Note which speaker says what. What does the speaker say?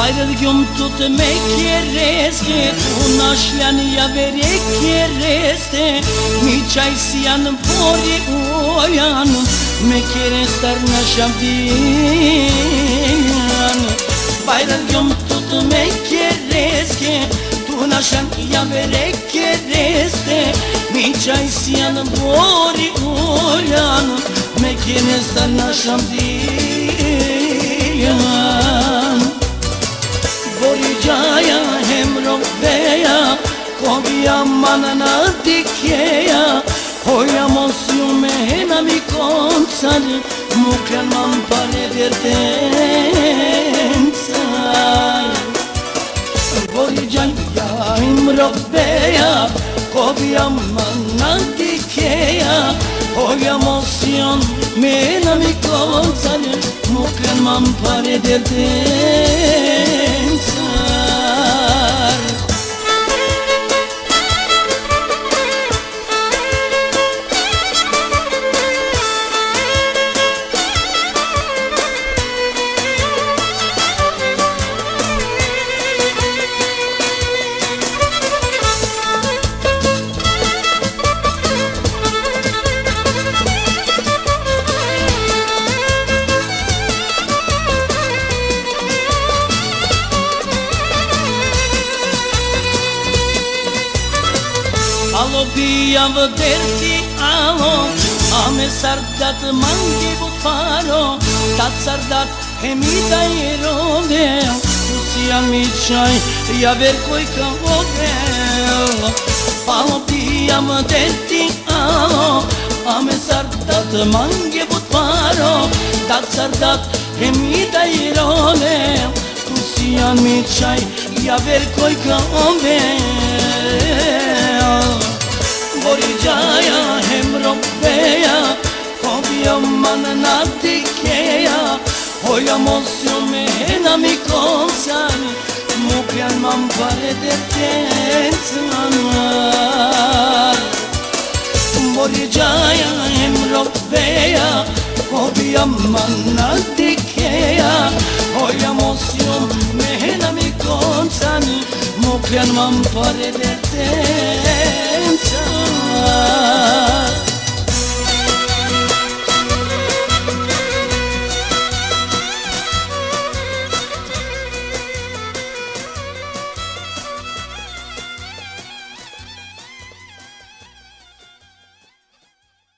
Speaker 1: Bajrëdhjum të të me kjereske Unë është janë javere kjereste Mi qaj si janë pori o janë Me kjerestar në shabdijan Bajrëdhjum të të me kjereske Tu në shanë javere kjereste Mi manana dikjeja Hoja mos ju me hena mi koncar Muklan man pare vertencar Bori gjaja hemro beja Kovja manana dikjeja Hoja mos ju me hena mi koncar Muklan man pare vertencar Ալոբիավ դերքի ալո Ամեսարդատ մանգի բուտարո Տացարդատ հեմիտա երոդե Ուսիան միջայ յավեր կոյկա ոդել Ալոբիավ դերքի ալո Ամեսարդատ մանգի բուտարո Տացարդատ հեմիտա երոդե Ուսիան միջայ յավեր կոյկա ոդել Kovja mana na dikeja Hoja mos jo me hena mi konsan Mukjan man pare de tensanar Bori gjaja hemro beja Kovja mana dikeja Hoja mos jo me hena mi konsan Mukjan man pare de tensanar